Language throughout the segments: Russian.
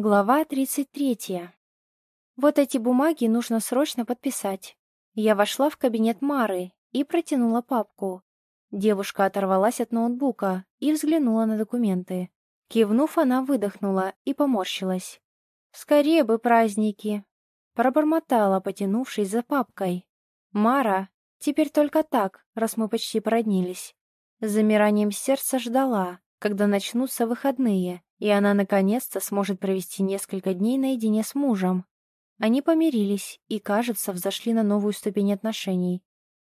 Глава 33. Вот эти бумаги нужно срочно подписать. Я вошла в кабинет Мары и протянула папку. Девушка оторвалась от ноутбука и взглянула на документы. Кивнув, она выдохнула и поморщилась. «Скорее бы праздники!» Пробормотала, потянувшись за папкой. «Мара, теперь только так, раз мы почти породнились». С замиранием сердца ждала, когда начнутся выходные, и она наконец-то сможет провести несколько дней наедине с мужем. Они помирились и, кажется, взошли на новую ступень отношений.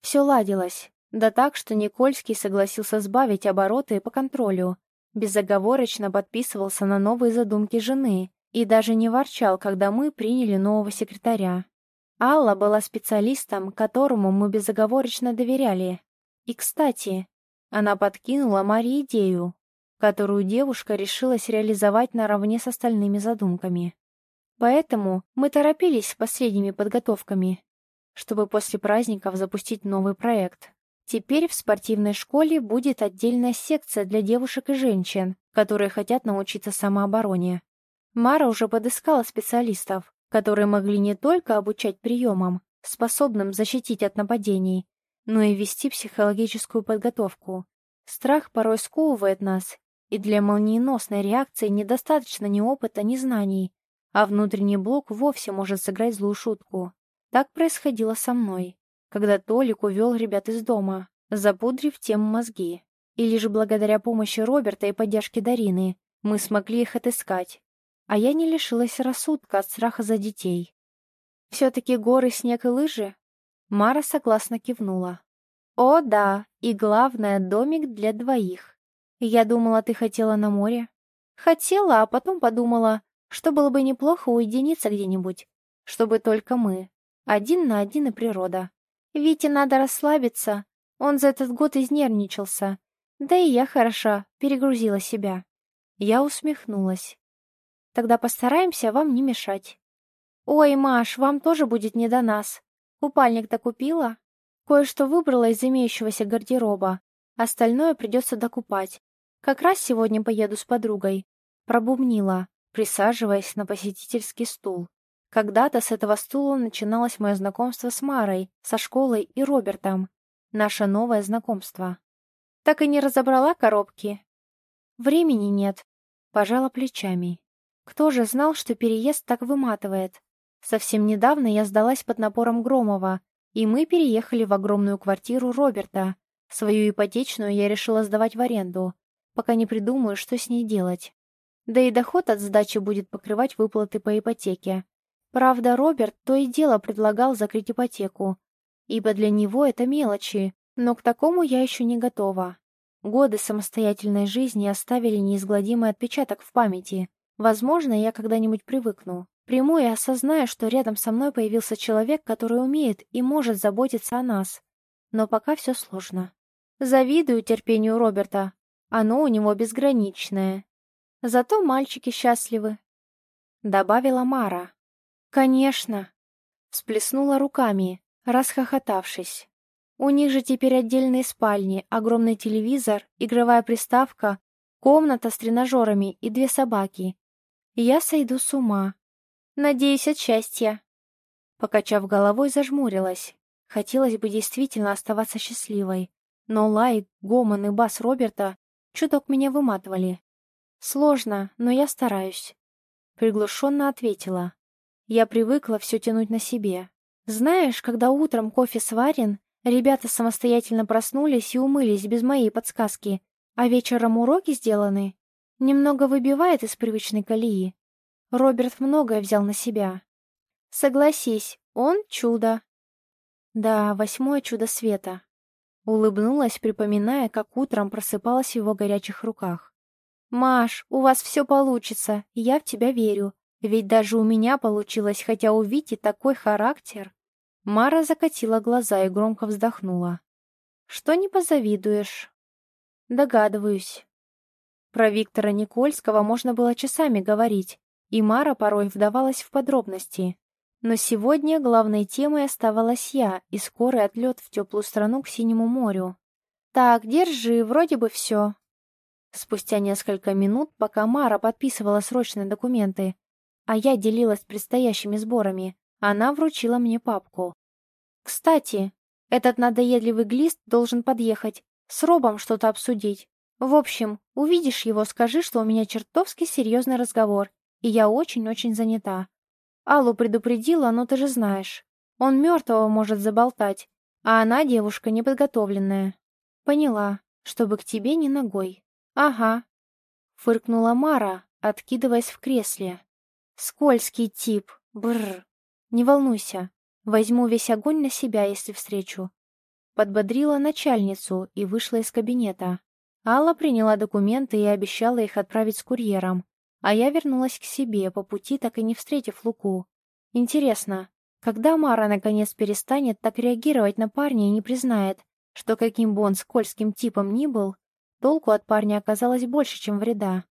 Все ладилось, да так, что Никольский согласился сбавить обороты по контролю, безоговорочно подписывался на новые задумки жены и даже не ворчал, когда мы приняли нового секретаря. Алла была специалистом, которому мы безоговорочно доверяли. И, кстати, она подкинула Маре идею, которую девушка решилась реализовать наравне с остальными задумками. Поэтому мы торопились с последними подготовками, чтобы после праздников запустить новый проект. Теперь в спортивной школе будет отдельная секция для девушек и женщин, которые хотят научиться самообороне. Мара уже подыскала специалистов, которые могли не только обучать приемам, способным защитить от нападений, но и вести психологическую подготовку. Страх порой сковывает нас и для молниеносной реакции недостаточно ни опыта, ни знаний, а внутренний блок вовсе может сыграть злую шутку. Так происходило со мной, когда Толик увел ребят из дома, запудрив тем мозги. И лишь благодаря помощи Роберта и поддержке Дарины мы смогли их отыскать. А я не лишилась рассудка от страха за детей. «Все-таки горы, снег и лыжи?» Мара согласно кивнула. «О, да, и главное, домик для двоих. Я думала, ты хотела на море. Хотела, а потом подумала, что было бы неплохо уединиться где-нибудь, чтобы только мы. Один на один и природа. Вите надо расслабиться, он за этот год изнервничался. Да и я хороша, перегрузила себя. Я усмехнулась. Тогда постараемся вам не мешать. Ой, Маш, вам тоже будет не до нас. Купальник-то купила? Кое-что выбрала из имеющегося гардероба. Остальное придется докупать. Как раз сегодня поеду с подругой. Пробубнила, присаживаясь на посетительский стул. Когда-то с этого стула начиналось мое знакомство с Марой, со школой и Робертом. Наше новое знакомство. Так и не разобрала коробки? Времени нет. Пожала плечами. Кто же знал, что переезд так выматывает? Совсем недавно я сдалась под напором Громова, и мы переехали в огромную квартиру Роберта. Свою ипотечную я решила сдавать в аренду, пока не придумаю, что с ней делать. Да и доход от сдачи будет покрывать выплаты по ипотеке. Правда, Роберт то и дело предлагал закрыть ипотеку, ибо для него это мелочи, но к такому я еще не готова. Годы самостоятельной жизни оставили неизгладимый отпечаток в памяти. Возможно, я когда-нибудь привыкну. Приму и осознаю, что рядом со мной появился человек, который умеет и может заботиться о нас. Но пока все сложно. Завидую терпению Роберта, оно у него безграничное. Зато мальчики счастливы. Добавила Мара. Конечно. Всплеснула руками, расхохотавшись. У них же теперь отдельные спальни, огромный телевизор, игровая приставка, комната с тренажерами и две собаки. Я сойду с ума. Надеюсь, от счастья. Покачав головой, зажмурилась. Хотелось бы действительно оставаться счастливой. Но лай, гомон и бас Роберта Чуток меня выматывали. Сложно, но я стараюсь. Приглушенно ответила. Я привыкла все тянуть на себе. Знаешь, когда утром кофе сварен, ребята самостоятельно проснулись и умылись без моей подсказки, а вечером уроки сделаны, немного выбивает из привычной колеи. Роберт многое взял на себя. Согласись, он чудо. Да, восьмое чудо света. Улыбнулась, припоминая, как утром просыпалась в его горячих руках. «Маш, у вас все получится, я в тебя верю. Ведь даже у меня получилось, хотя у Вити такой характер». Мара закатила глаза и громко вздохнула. «Что не позавидуешь?» «Догадываюсь». Про Виктора Никольского можно было часами говорить, и Мара порой вдавалась в подробности. Но сегодня главной темой оставалась я и скорый отлет в теплую страну к Синему морю. «Так, держи, вроде бы все». Спустя несколько минут, пока Мара подписывала срочные документы, а я делилась предстоящими сборами, она вручила мне папку. «Кстати, этот надоедливый глист должен подъехать, с Робом что-то обсудить. В общем, увидишь его, скажи, что у меня чертовски серьезный разговор, и я очень-очень занята. Аллу предупредила, но ты же знаешь. Он мертвого может заболтать, а она девушка неподготовленная. Поняла, чтобы к тебе не ногой. Ага. Фыркнула Мара, откидываясь в кресле. Скользкий тип, бррр. Не волнуйся, возьму весь огонь на себя, если встречу. Подбодрила начальницу и вышла из кабинета. Алла приняла документы и обещала их отправить с курьером, а я вернулась к себе, по пути так и не встретив Луку. Интересно, когда Мара наконец перестанет так реагировать на парня и не признает, что каким бы он скользким типом ни был, толку от парня оказалось больше, чем вреда.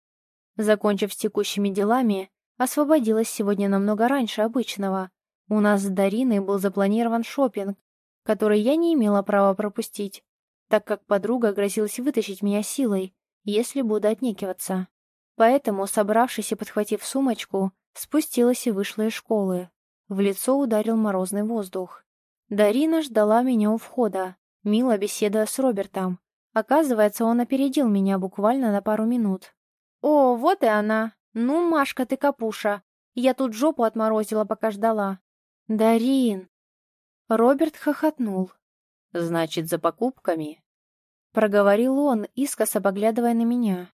Закончив с текущими делами, освободилась сегодня намного раньше обычного. У нас с Дариной был запланирован шопинг, который я не имела права пропустить, так как подруга грозилась вытащить меня силой, если буду отнекиваться. Поэтому, собравшись и подхватив сумочку, спустилась и вышла из школы. В лицо ударил морозный воздух. Дарина ждала меня у входа, мило беседуя с Робертом. Оказывается, он опередил меня буквально на пару минут. «О, вот и она! Ну, Машка, ты капуша! Я тут жопу отморозила, пока ждала!» «Дарин!» Роберт хохотнул. «Значит, за покупками?» Проговорил он, искоса поглядывая на меня.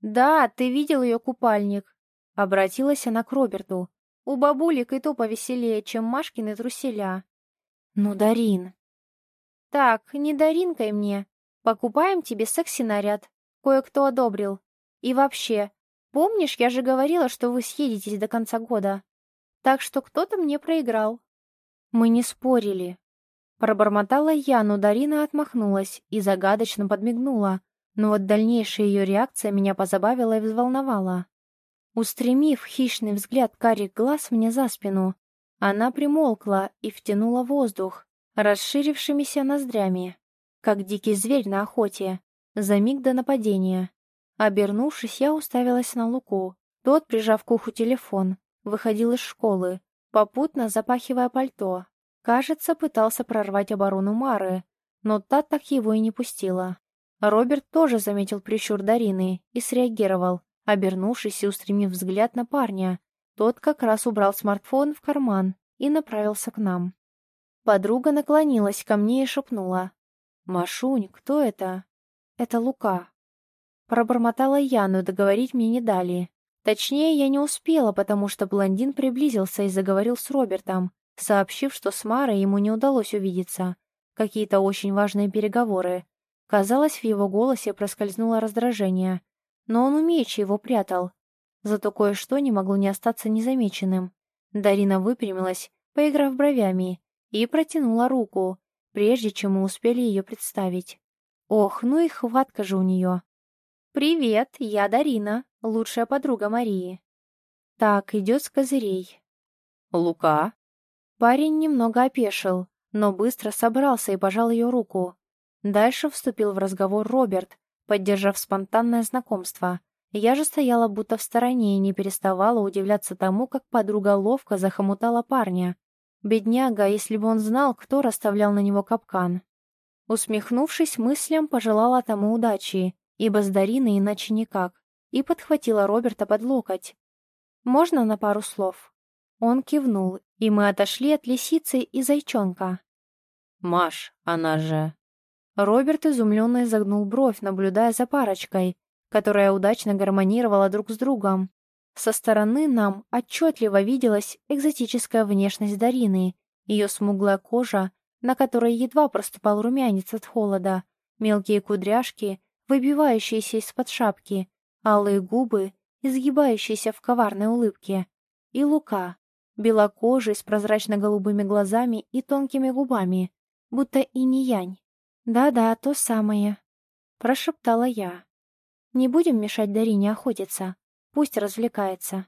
«Да, ты видел ее купальник?» Обратилась она к Роберту. «У бабулек и то повеселее, чем Машкины труселя». «Ну, Дарин...» «Так, не Даринкой мне. Покупаем тебе секси-наряд. Кое-кто одобрил. И вообще, помнишь, я же говорила, что вы съедетесь до конца года? Так что кто-то мне проиграл». Мы не спорили. Пробормотала я, но Дарина отмахнулась и загадочно подмигнула, но вот дальнейшая ее реакция меня позабавила и взволновала. Устремив хищный взгляд карих глаз мне за спину, она примолкла и втянула воздух, расширившимися ноздрями, как дикий зверь на охоте, за миг до нападения. Обернувшись, я уставилась на Луку. Тот, прижав к уху телефон, выходил из школы, попутно запахивая пальто. Кажется, пытался прорвать оборону Мары, но та так его и не пустила. Роберт тоже заметил прищур Дарины и среагировал, обернувшись и устремив взгляд на парня. Тот как раз убрал смартфон в карман и направился к нам. Подруга наклонилась ко мне и шепнула. «Машунь, кто это?» «Это Лука». Пробормотала я, но договорить мне не дали. Точнее, я не успела, потому что блондин приблизился и заговорил с Робертом, сообщив, что с Марой ему не удалось увидеться. Какие-то очень важные переговоры. Казалось, в его голосе проскользнуло раздражение, но он умеючи его прятал. Зато кое-что не могло не остаться незамеченным. Дарина выпрямилась, поиграв бровями, и протянула руку, прежде чем мы успели ее представить. Ох, ну и хватка же у нее. «Привет, я Дарина, лучшая подруга Марии». Так, идет с козырей. «Лука?» Парень немного опешил, но быстро собрался и пожал ее руку. Дальше вступил в разговор Роберт, поддержав спонтанное знакомство. Я же стояла будто в стороне и не переставала удивляться тому, как подруга ловко захомутала парня. Бедняга, если бы он знал, кто расставлял на него капкан. Усмехнувшись мыслям, пожелала тому удачи, ибо с Дариной иначе никак, и подхватила Роберта под локоть. «Можно на пару слов?» Он кивнул, и мы отошли от лисицы и зайчонка. «Маш, она же...» Роберт изумленно изогнул бровь, наблюдая за парочкой, которая удачно гармонировала друг с другом. Со стороны нам отчетливо виделась экзотическая внешность Дарины, ее смуглая кожа, на которой едва проступал румянец от холода, мелкие кудряшки, выбивающиеся из-под шапки, алые губы, изгибающиеся в коварной улыбке, и Лука, белокожий с прозрачно-голубыми глазами и тонкими губами, будто и не янь. «Да-да, то самое», — прошептала я. «Не будем мешать Дарине охотиться. Пусть развлекается».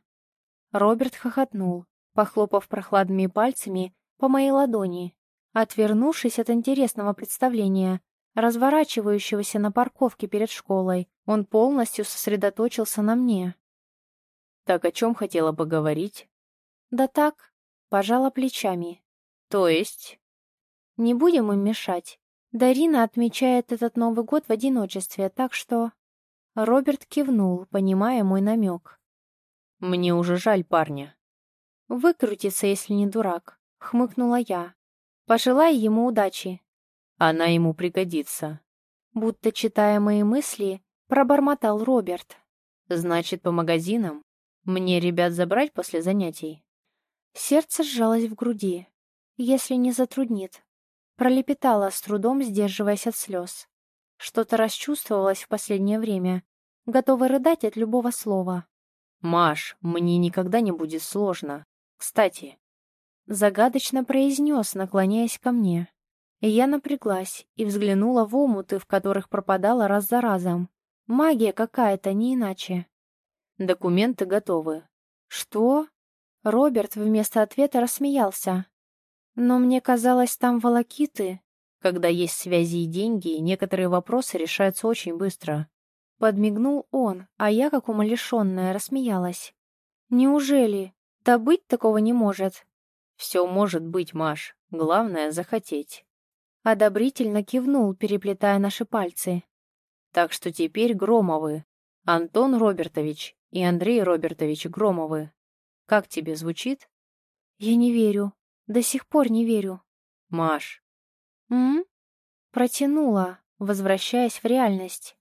Роберт хохотнул, похлопав прохладными пальцами по моей ладони. Отвернувшись от интересного представления, разворачивающегося на парковке перед школой, он полностью сосредоточился на мне. Так о чем хотела поговорить? Да так, пожала плечами. То есть? Не будем им мешать. Дарина отмечает этот Новый год в одиночестве, так что... Роберт кивнул, понимая мой намек. Мне уже жаль парня. Выкрутится, если не дурак, хмыкнула я. Пожелай ему удачи. Она ему пригодится. Будто читая мои мысли, пробормотал Роберт. Значит, по магазинам? Мне ребят забрать после занятий? Сердце сжалось в груди. Если не затруднит. Пролепетала с трудом, сдерживаясь от слез. Что-то расчувствовалось в последнее время, готова рыдать от любого слова. «Маш, мне никогда не будет сложно. Кстати...» Загадочно произнес, наклоняясь ко мне. Я напряглась и взглянула в омуты, в которых пропадала раз за разом. Магия какая-то, не иначе. «Документы готовы». «Что?» Роберт вместо ответа рассмеялся. «Но мне казалось, там волокиты». Когда есть связи и деньги, некоторые вопросы решаются очень быстро. Подмигнул он, а я, как умалишенная, рассмеялась. «Неужели? Да быть такого не может». «Все может быть, Маш. Главное — захотеть». Одобрительно кивнул, переплетая наши пальцы. «Так что теперь Громовы. Антон Робертович и Андрей Робертович Громовы. Как тебе звучит?» «Я не верю. До сих пор не верю». «Маш». «М?» Протянула, возвращаясь в реальность.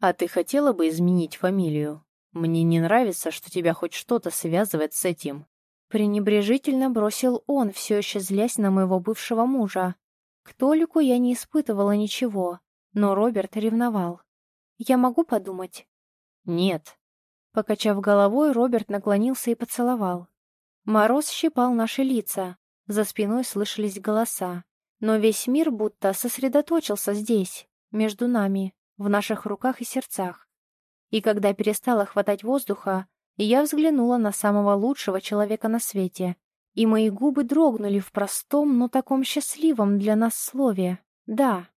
«А ты хотела бы изменить фамилию? Мне не нравится, что тебя хоть что-то связывает с этим». Пренебрежительно бросил он, все еще злясь на моего бывшего мужа. К Толику я не испытывала ничего, но Роберт ревновал. «Я могу подумать?» «Нет». Покачав головой, Роберт наклонился и поцеловал. Мороз щипал наши лица, за спиной слышались голоса. Но весь мир будто сосредоточился здесь, между нами, в наших руках и сердцах. И когда перестала хватать воздуха, я взглянула на самого лучшего человека на свете, и мои губы дрогнули в простом, но таком счастливом для нас слове «да».